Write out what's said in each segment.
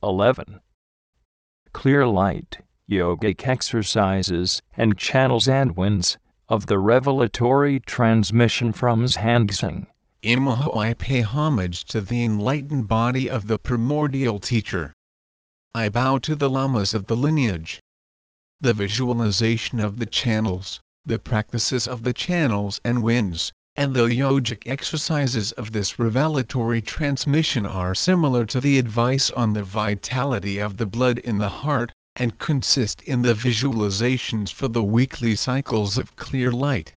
11. Clear light, yogic exercises, and channels and winds of the revelatory transmission from Zhangxing. Emaho I pay homage to the enlightened body of the primordial teacher. I bow to the lamas of the lineage. The visualization of the channels, the practices of the channels and winds, and the yogic exercises of this revelatory transmission are similar to the advice on the vitality of the blood in the heart, and consist in the visualizations for the weekly cycles of clear light.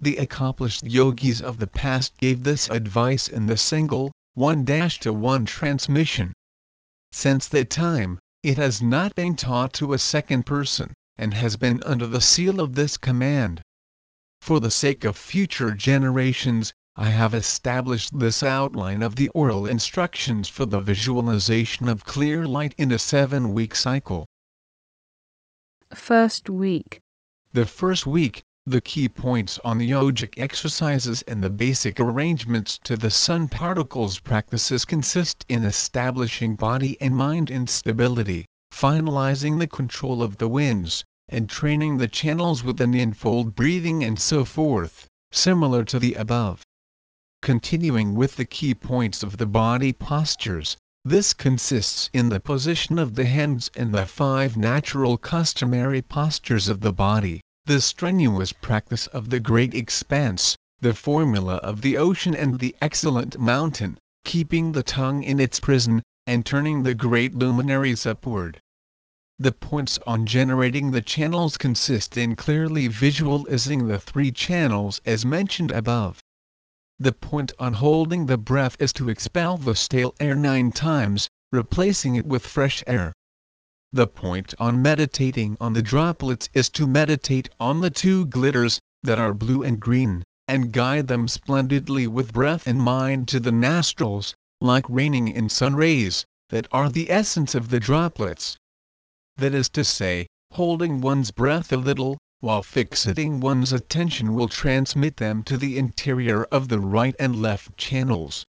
The accomplished yogis of the past gave this advice in the single, 1 to 1 transmission. Since that time, it has not been taught to a second person, and has been under the seal of this command. For the sake of future generations, I have established this outline of the oral instructions for the visualization of clear light in a seven week cycle. First week. The first week, the key points on the yogic exercises and the basic arrangements to the sun particles practices consist in establishing body and mind instability, finalizing the control of the winds, and training the channels with an infold breathing and so forth, similar to the above. Continuing with the key points of the body postures, this consists in the position of the hands and the five natural customary postures of the body, the strenuous practice of the great expanse, the formula of the ocean and the excellent mountain, keeping the tongue in its prison, and turning the great luminaries upward. The points on generating the channels consist in clearly visualizing the three channels as mentioned above. The point on holding the breath is to expel the stale air nine times, replacing it with fresh air. The point on meditating on the droplets is to meditate on the two glitters, that are blue and green, and guide them splendidly with breath and mind to the nostrils, like raining in sun rays, that are the essence of the droplets. That is to say, holding one's breath a little, while fixating one's attention will transmit them to the interior of the right and left channels.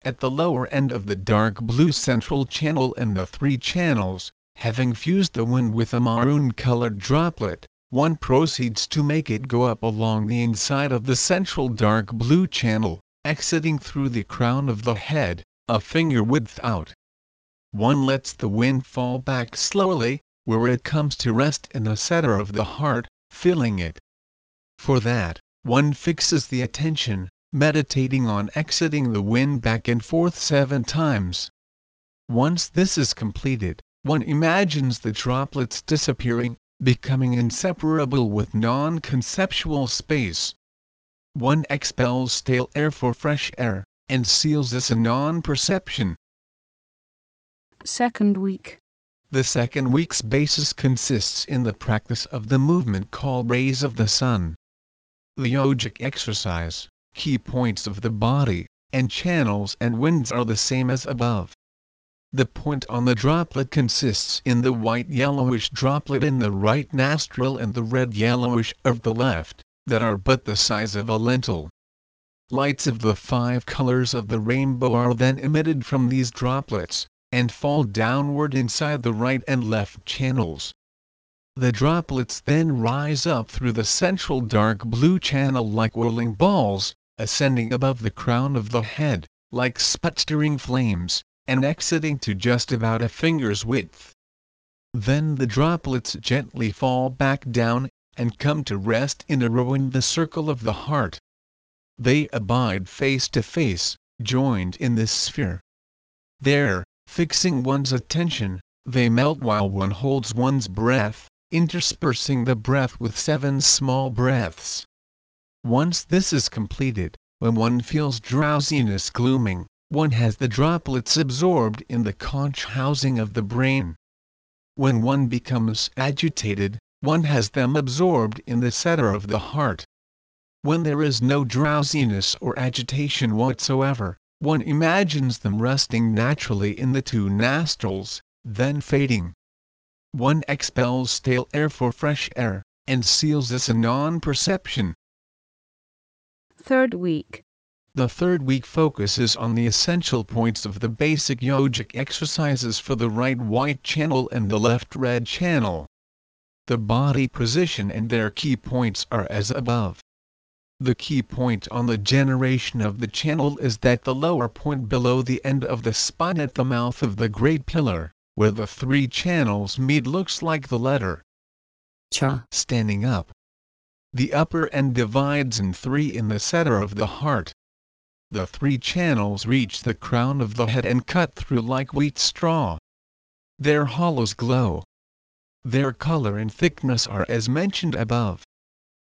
At the lower end of the dark blue central channel and the three channels, having fused the wind with a maroon-colored droplet, one proceeds to make it go up along the inside of the central dark blue channel, exiting through the crown of the head, a finger width out. One lets the wind fall back slowly, where it comes to rest in the center of the heart, filling it. For that, one fixes the attention, meditating on exiting the wind back and forth seven times. Once this is completed, one imagines the droplets disappearing, becoming inseparable with non-conceptual space. One expels stale air for fresh air, and seals this in non-perception. Second week. The second week's basis consists in the practice of the movement called rays of the sun. The yogic exercise, key points of the body, and channels and winds are the same as above. The point on the droplet consists in the white yellowish droplet in the right nostril and the red yellowish of the left, that are but the size of a lentil. Lights of the five colors of the rainbow are then emitted from these droplets, and fall downward inside the right and left channels. The droplets then rise up through the central dark blue channel like whirling balls, ascending above the crown of the head, like sputtering flames, and exiting to just about a finger's width. Then the droplets gently fall back down, and come to rest in a row in the circle of the heart. They abide face to face, joined in this sphere. There, fixing one's attention, they melt while one holds one's breath, interspersing the breath with seven small breaths. Once this is completed, when one feels drowsiness glooming, one has the droplets absorbed in the conch housing of the brain. When one becomes agitated, one has them absorbed in the center of the heart. When there is no drowsiness or agitation whatsoever, one imagines them resting naturally in the two nostrils, then fading. One expels stale air for fresh air, and seals this in non-perception. Third week. The third week focuses on the essential points of the basic yogic exercises for the right white channel and the left red channel. The body position and their key points are as above. The key point on the generation of the channel is that the lower point below the end of the spine at the mouth of the great pillar, where the three channels meet looks like the letter Cha. standing up. The upper end divides in three in the center of the heart. The three channels reach the crown of the head and cut through like wheat straw. Their hollows glow. Their color and thickness are as mentioned above.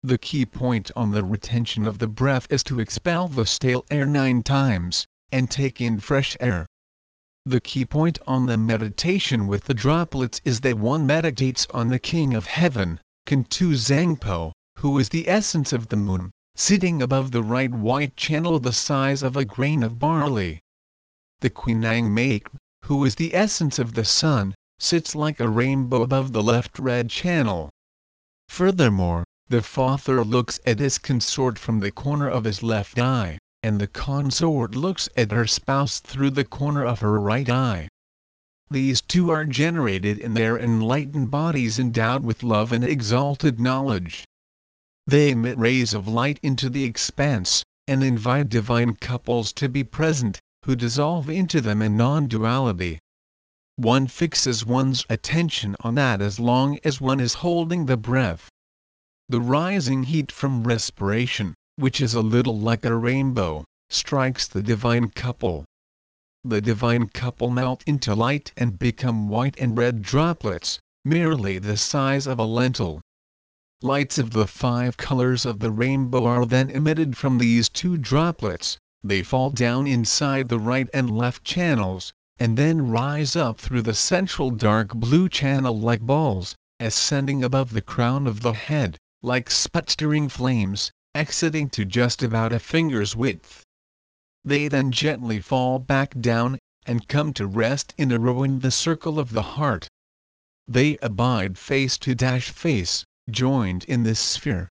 The key point on the retention of the breath is to expel the stale air nine times, and take in fresh air. The key point on the meditation with the droplets is that one meditates on the King of Heaven, Kuntu Zangpo, who is the essence of the moon, sitting above the right white channel the size of a grain of barley. The Quinang Make, who is the essence of the sun, sits like a rainbow above the left red channel. Furthermore, the father looks at his consort from the corner of his left eye, and the consort looks at her spouse through the corner of her right eye. These two are generated in their enlightened bodies endowed with love and exalted knowledge. They emit rays of light into the expanse, and invite divine couples to be present, who dissolve into them in non-duality. One fixes one's attention on that as long as one is holding the breath. The rising heat from respiration, which is a little like a rainbow, strikes the divine couple. The divine couple melt into light and become white and red droplets, merely the size of a lentil. Lights of the five colors of the rainbow are then emitted from these two droplets, they fall down inside the right and left channels, and then rise up through the central dark blue channel like balls, ascending above the crown of the head, like sputtering flames, exiting to just about a finger's width. They then gently fall back down, and come to rest in a row in the circle of the heart. They abide face to dash face, joined in this sphere.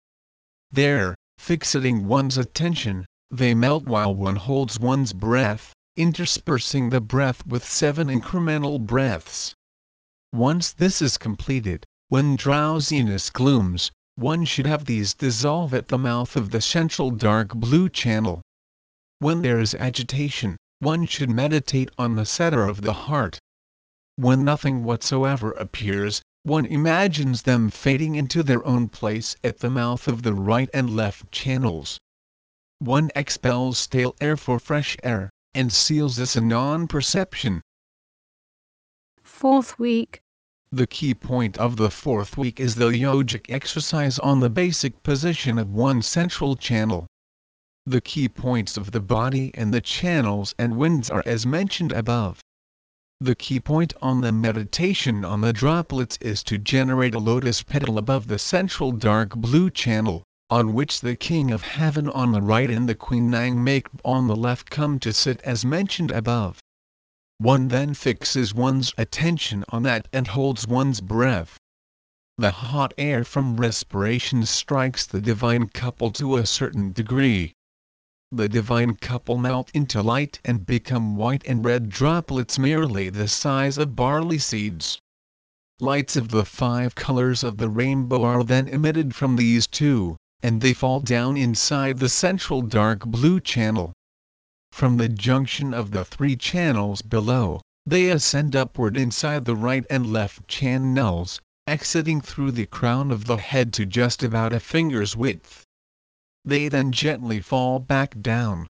There, fixating one's attention, they melt while one holds one's breath, interspersing the breath with seven incremental breaths. Once this is completed, when drowsiness glooms, one should have these dissolve at the mouth of the central dark blue channel. When there is agitation, one should meditate on the center of the heart. When nothing whatsoever appears, one imagines them fading into their own place at the mouth of the right and left channels. One expels stale air for fresh air, and seals this in non-perception. Fourth week. The key point of the fourth week is the yogic exercise on the basic position of one central channel. The key points of the body and the channels and winds are as mentioned above. The key point on the meditation on the droplets is to generate a lotus petal above the central dark blue channel, on which the King of Heaven on the right and the Queen Nang make on the left come to sit as mentioned above. One then fixes one's attention on that and holds one's breath. The hot air from respiration strikes the divine couple to a certain degree. The divine couple melt into light and become white and red droplets merely the size of barley seeds. Lights of the five colors of the rainbow are then emitted from these two, and they fall down inside the central dark blue channel. From the junction of the three channels below, they ascend upward inside the right and left channels, exiting through the crown of the head to just about a finger's width. They then gently fall back down.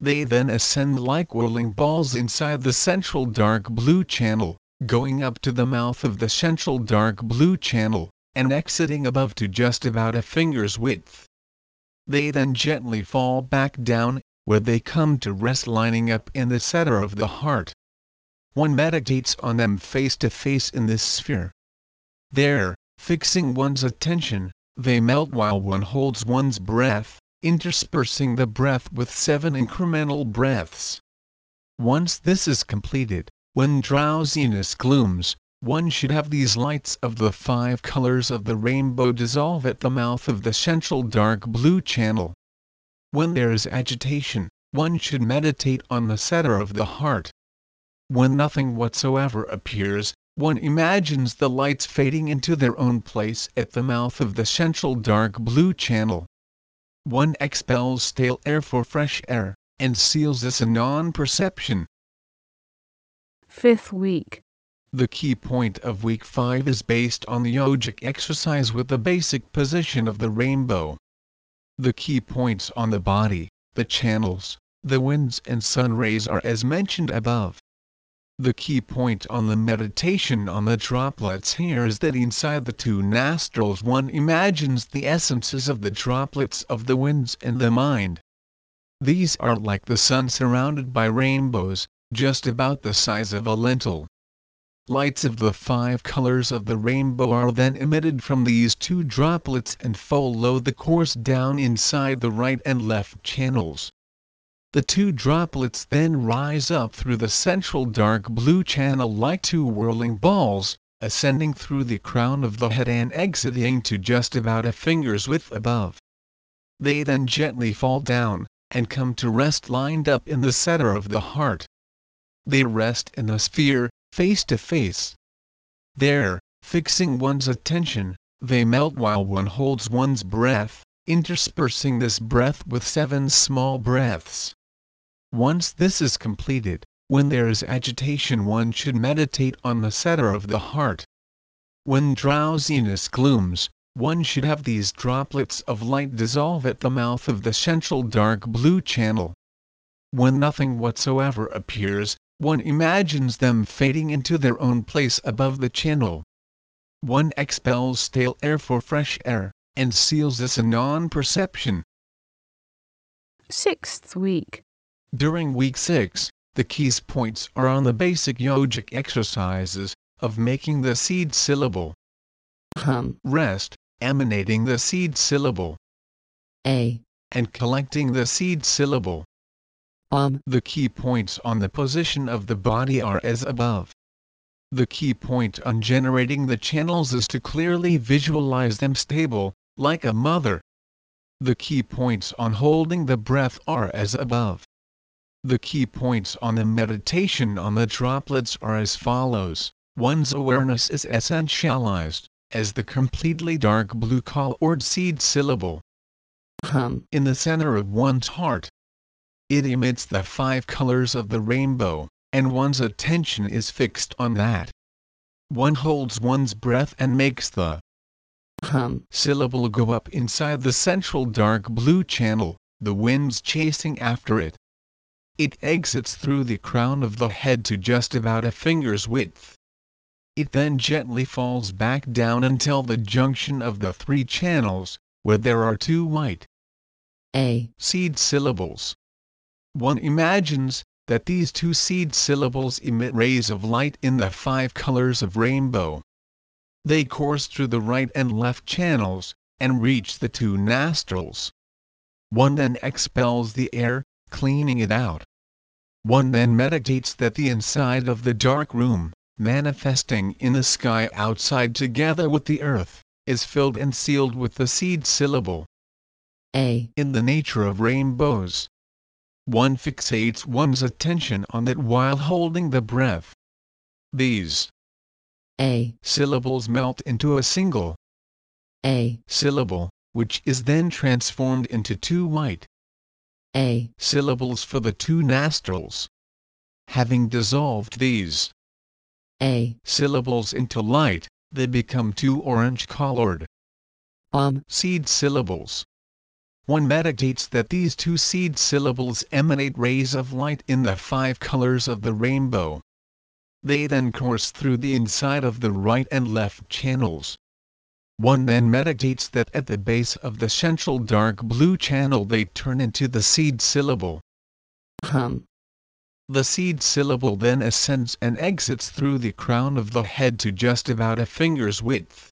They then ascend like whirling balls inside the central dark blue channel, going up to the mouth of the central dark blue channel, and exiting above to just about a finger's width. They then gently fall back down where they come to rest lining up in the center of the heart. One meditates on them face to face in this sphere. There, fixing one's attention, they melt while one holds one's breath, interspersing the breath with seven incremental breaths. Once this is completed, when drowsiness glooms, one should have these lights of the five colors of the rainbow dissolve at the mouth of the central dark blue channel. When there is agitation, one should meditate on the center of the heart. When nothing whatsoever appears, one imagines the lights fading into their own place at the mouth of the central dark blue channel. One expels stale air for fresh air, and seals this a non-perception. Fifth week. The key point of week 5 is based on the yogic exercise with the basic position of the rainbow. The key points on the body, the channels, the winds and sun rays are as mentioned above. The key point on the meditation on the droplets here is that inside the two nostrils one imagines the essences of the droplets of the winds and the mind. These are like the sun surrounded by rainbows, just about the size of a lentil. Lights of the five colors of the rainbow are then emitted from these two droplets and follow the course down inside the right and left channels. The two droplets then rise up through the central dark blue channel like two whirling balls, ascending through the crown of the head and exiting to just about a finger's width above. They then gently fall down, and come to rest lined up in the center of the heart. They rest in a sphere, face to face. There, fixing one's attention, they melt while one holds one's breath, interspersing this breath with seven small breaths. Once this is completed, when there is agitation one should meditate on the center of the heart. When drowsiness glooms, one should have these droplets of light dissolve at the mouth of the central dark blue channel. When nothing whatsoever appears, one imagines them fading into their own place above the channel. One expels stale air for fresh air, and seals this a non-perception. Sixth week. During week 6, the keys points are on the basic yogic exercises of making the seed syllable hum, rest, emanating the seed syllable a, and collecting the seed syllable um, The key points on the position of the body are as above. The key point on generating the channels is to clearly visualize them stable, like a mother. The key points on holding the breath are as above. The key points on the meditation on the droplets are as follows. One's awareness is essentialized as the completely dark blue colored seed syllable hum, in the center of one's heart. It emits the five colors of the rainbow, and one's attention is fixed on that. One holds one's breath and makes the hum, syllable go up inside the central dark blue channel, the winds chasing after it. It exits through the crown of the head to just about a finger's width. It then gently falls back down until the junction of the three channels, where there are two white a, seed syllables. One imagines that these two seed syllables emit rays of light in the five colors of rainbow. They course through the right and left channels, and reach the two nostrils. One then expels the air, cleaning it out. One then meditates that the inside of the dark room, manifesting in the sky outside together with the earth, is filled and sealed with the seed syllable a, in the nature of rainbows. One fixates one's attention on that while holding the breath. These a, syllables melt into a single a, syllable, which is then transformed into two white a, syllables for the two nostrils. Having dissolved these a, syllables into light, they become two orange-colored um, seed syllables. One meditates that these two seed syllables emanate rays of light in the five colors of the rainbow. They then course through the inside of the right and left channels. One then meditates that at the base of the central dark blue channel they turn into the seed syllable. hum, The seed syllable then ascends and exits through the crown of the head to just about a finger's width.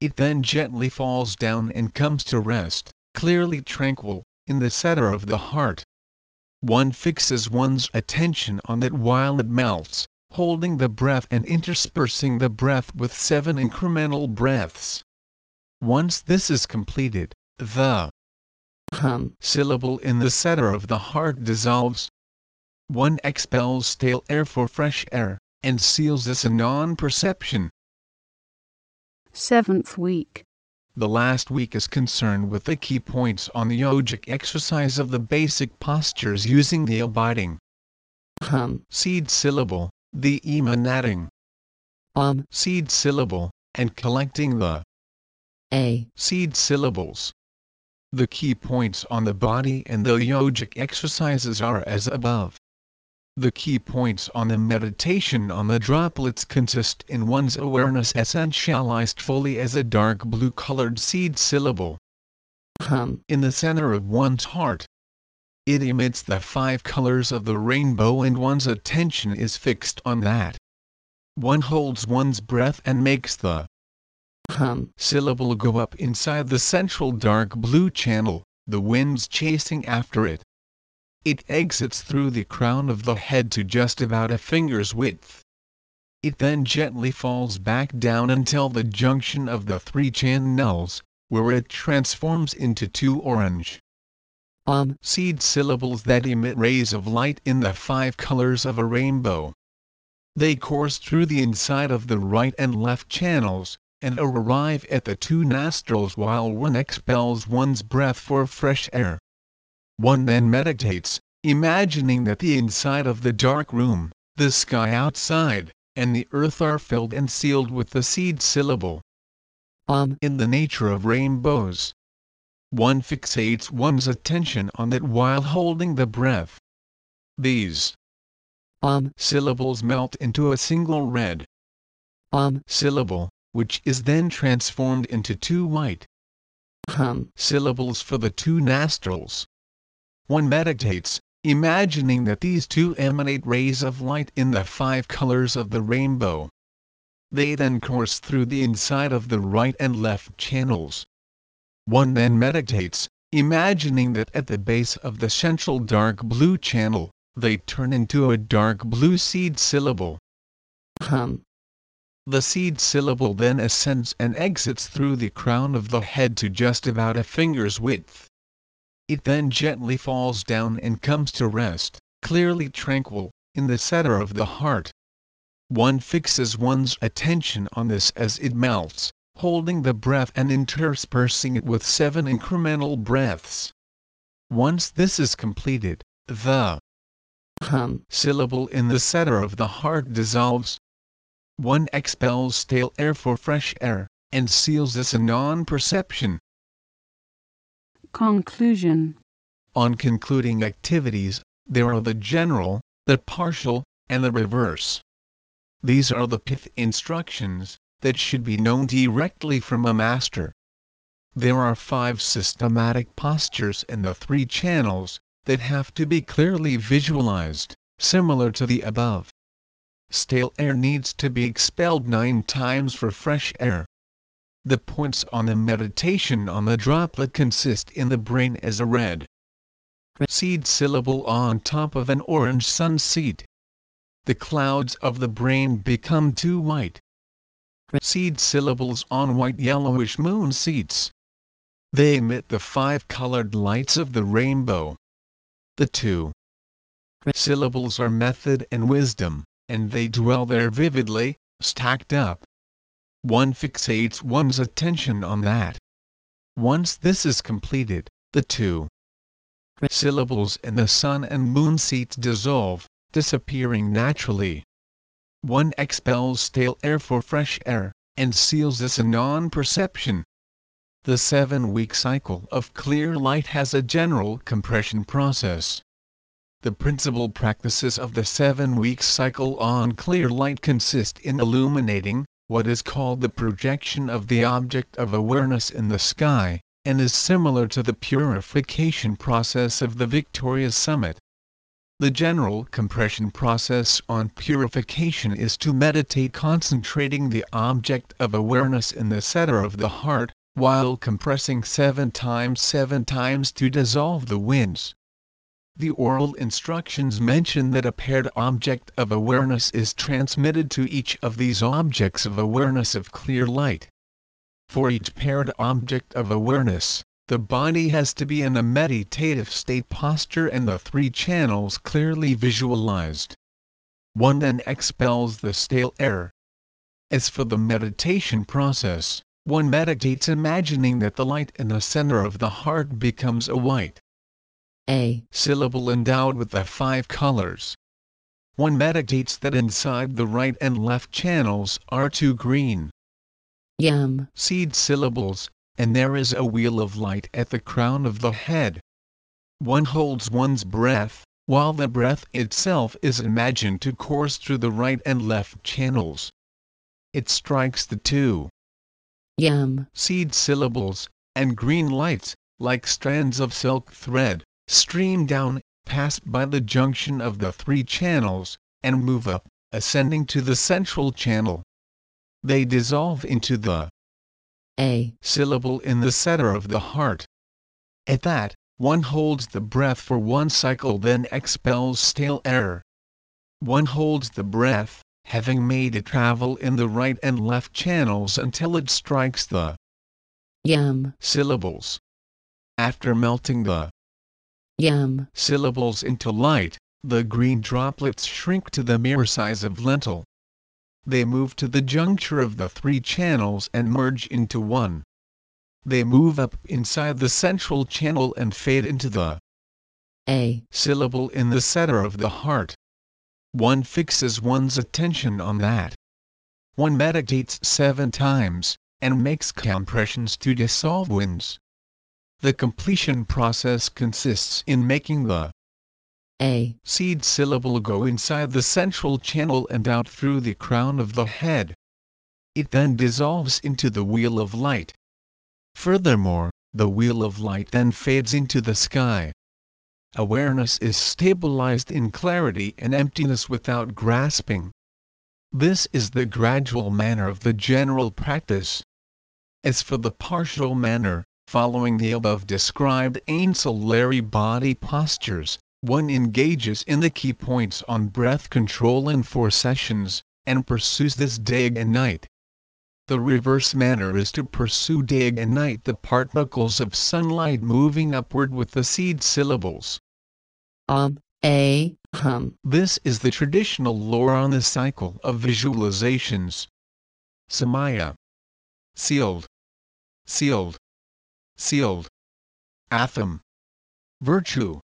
It then gently falls down and comes to rest, clearly tranquil, in the center of the heart. One fixes one's attention on it while it melts, holding the breath and interspersing the breath with seven incremental breaths. Once this is completed, the hum, syllable in the center of the heart dissolves. One expels stale air for fresh air, and seals this a non-perception. Seventh week. The last week is concerned with the key points on the yogic exercise of the basic postures using the abiding hum, seed syllable, the emanating om, seed syllable, and collecting the a, seed syllables. The key points on the body and the yogic exercises are as above. The key points on the meditation on the droplets consist in one's awareness essentialized fully as a dark blue colored seed syllable hum, in the center of one's heart. It emits the five colors of the rainbow and one's attention is fixed on that. One holds one's breath and makes the hum, syllable go up inside the central dark blue channel, the winds chasing after it. It exits through the crown of the head to just about a finger's width. It then gently falls back down until the junction of the three channels, where it transforms into two orange om, seed syllables that emit rays of light in the five colors of a rainbow. They course through the inside of the right and left channels, and arrive at the two nostrils while one expels one's breath for fresh air. One then meditates, imagining that the inside of the dark room, the sky outside, and the earth are filled and sealed with the seed syllable om, in the nature of rainbows. One fixates one's attention on that while holding the breath. These om, syllables melt into a single red om, syllable, which is then transformed into two white hum, syllables for the two nostrils. One meditates, imagining that these two emanate rays of light in the five colors of the rainbow. They then course through the inside of the right and left channels. One then meditates, imagining that at the base of the central dark blue channel, they turn into a dark blue seed syllable. hum, The seed syllable then ascends and exits through the crown of the head to just about a finger's width. It then gently falls down and comes to rest, clearly tranquil, in the center of the heart. One fixes one's attention on this as it melts, holding the breath and interspersing it with seven incremental breaths. Once this is completed, the hum, syllable in the center of the heart dissolves. One expels stale air for fresh air, and seals this a non-perception. Conclusion. On concluding activities, there are the general, the partial, and the reverse. These are the pith instructions that should be known directly from a master. There are five systematic postures in the three channels that have to be clearly visualized, similar to the above. Stale air needs to be expelled nine times for fresh air. The points on the meditation on the droplet consist in the brain as a red seed syllable on top of an orange sun seed. The clouds of the brain become two white seed syllables on white yellowish moon seeds. They emit the five colored lights of the rainbow. The two syllables are method and wisdom, and they dwell there vividly, stacked up. One fixates one's attention on that. Once this is completed, the two syllables in the sun and moon seats dissolve, disappearing naturally. One expels stale air for fresh air, and seals this a non-perception. The seven-week cycle of clear light has a general compression process. The principal practices of the seven-week cycle on clear light consist in illuminating, what is called the projection of the object of awareness in the sky, and is similar to the purification process of the Victoria Summit. The general compression process on purification is to meditate concentrating the object of awareness in the center of the heart, while compressing seven times seven times to dissolve the winds. The oral instructions mention that a paired object of awareness is transmitted to each of these objects of awareness of clear light. For each paired object of awareness, the body has to be in a meditative state posture and the three channels clearly visualized. One then expels the stale air. As for the meditation process, one meditates imagining that the light in the center of the heart becomes a white A. syllable endowed with the five colors. One meditates that inside the right and left channels are two green Yam. seed syllables, and there is a wheel of light at the crown of the head. One holds one's breath, while the breath itself is imagined to course through the right and left channels. It strikes the two Yam. seed syllables, and green lights, like strands of silk thread, stream down, pass by the junction of the three channels, and move up, ascending to the central channel. They dissolve into the A. syllable in the center of the heart. At that, one holds the breath for one cycle then expels stale air. One holds the breath, having made it travel in the right and left channels until it strikes the Yam. syllables. After melting the Yam. syllables into light, the green droplets shrink to the mirror size of lentil. They move to the juncture of the three channels and merge into one. They move up inside the central channel and fade into the A. syllable in the center of the heart. One fixes one's attention on that. One meditates seven times, and makes compressions to dissolve winds. The completion process consists in making the A. seed syllable go inside the central channel and out through the crown of the head. It then dissolves into the wheel of light. Furthermore, the wheel of light then fades into the sky. Awareness is stabilized in clarity and emptiness without grasping. This is the gradual manner of the general practice. As for the partial manner, following the above described ancillary body postures, one engages in the key points on breath control in four sessions, and pursues this day and night. The reverse manner is to pursue day and night the particles of sunlight moving upward with the seed syllables. Om. A. Hum. This is the traditional lore on the cycle of visualizations. Samaya. Sealed. Sealed. Sealed. Atham. Virtue.